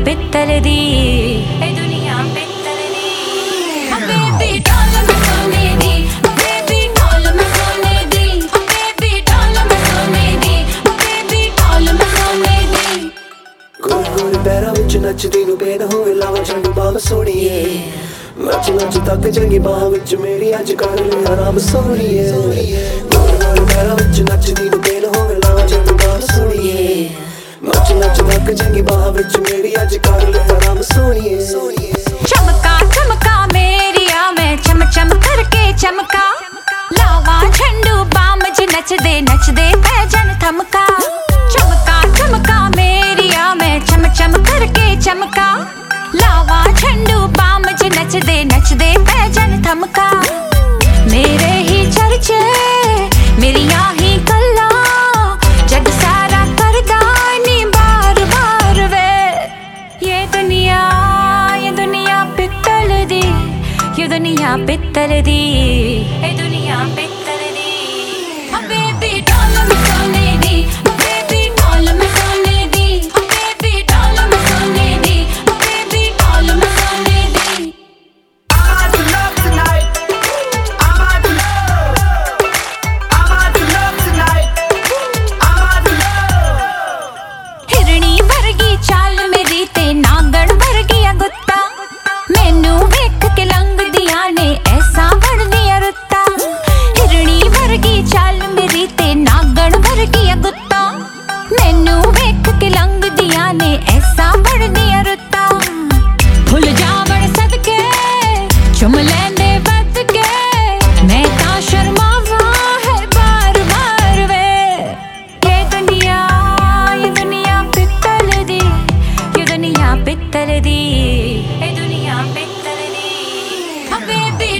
ਪਿੱਤਲ ਦੀ ਇਹ ਦੁਨੀਆ ਪਿੱਤਲ ਬੇਨ ਹੋਵੇ ਲਾਵਾ ਚੰਡੂ ਬਾਬ ਸੋਣੀਏ ਨੱਚ ਨੱਚ ਤੱਕ ਜੰਗੀ ਬਾਹ ਵਿੱਚ ਮੇਰੀ ਅੱਜ ਕਰ ਲੈ ਆਰਾਮ ਸੋਣੀਏ ਕੋਈ ਪੈਰਾਂ ਵਿੱਚ ਨੱਚਦੀ ਨੂੰ पे जन थमका चमका चमका मेरिया मैं चम चम करके चमका लावा झंडू बाम ज नचदे नचदे पे जन थमका मेरे ही चर्चे मेरिया ही कला जग सारा करदा नी बार बार वे ये दुनिया ये दुनिया पित्तल दी ये दुनिया पित्तल दी ए दुनिया بالتلدي يا دنيا بالتلدي حبيبي